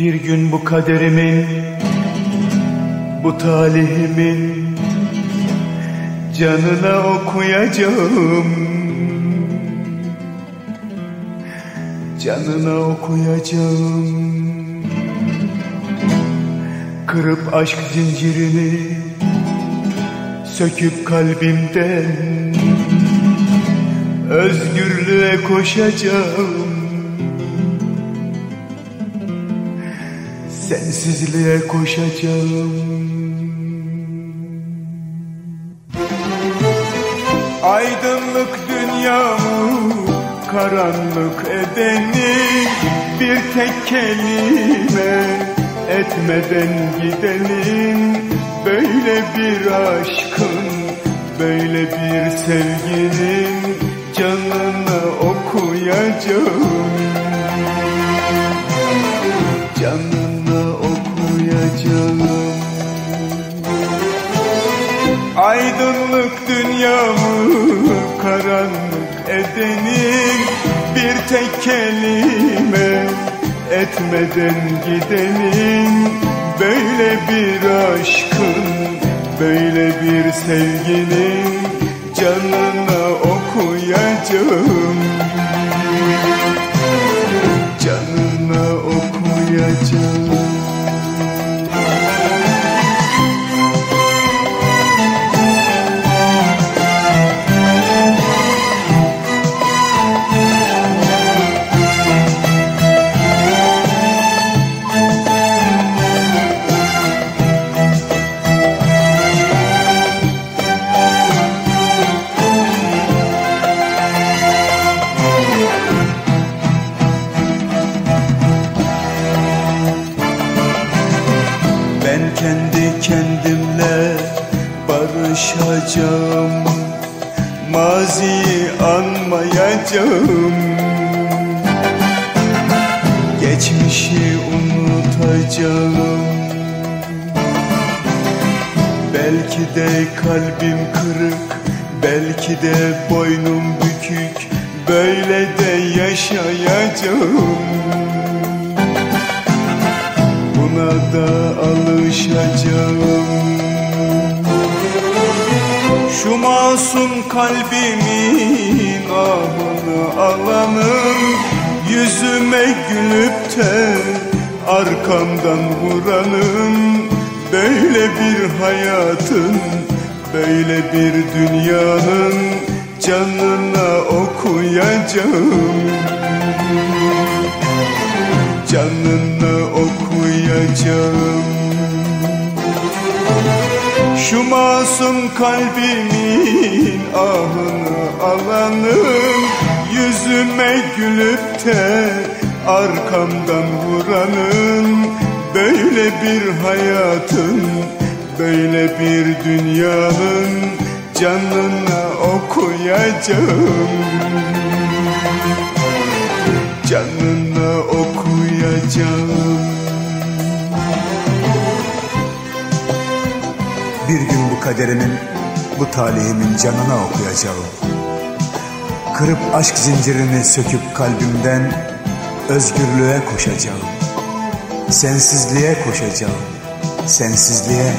Bir gün bu kaderimin, bu talihimin canına okuyacağım. Canına okuyacağım. Kırıp aşk zincirini söküp kalbimden özgürlüğe koşacağım. Sensizliğe koşacağım. Aydınlık dünyamı karanlık edeni Bir tek kelime etmeden gidenin. Böyle bir aşkın, böyle bir sevginin Canını okuyacağım Aydınlık dünyamı karanlık edenin Bir tek kelime etmeden gidenin. Böyle bir aşkın, böyle bir sevginin Canına okuyacağım. Canına okuyacağım barışacağım. Maziyi anmayacağım. Geçmişi unutacağım. Belki de kalbim kırık Belki de boynum bükük. Böyle de yaşayacağım. Buna da alışacağım Şu masum kalbimin ahını alanım. Yüzüme gülüp de arkamdan vuranım. Böyle bir hayatın, böyle bir dünyanın Canına okuyacağım. Canına okuyacağım Şu masum kalbimin ahını alanım Yüzüme gülüp de arkamdan vuranım. Böyle bir hayatın, böyle bir dünyanın Canına okuyacağım. Canına Bir gün bu kaderimin, bu talihimin canına okuyacağım. Kırıp aşk zincirini söküp kalbimden özgürlüğe koşacağım. Sensizliğe koşacağım, sensizliğe.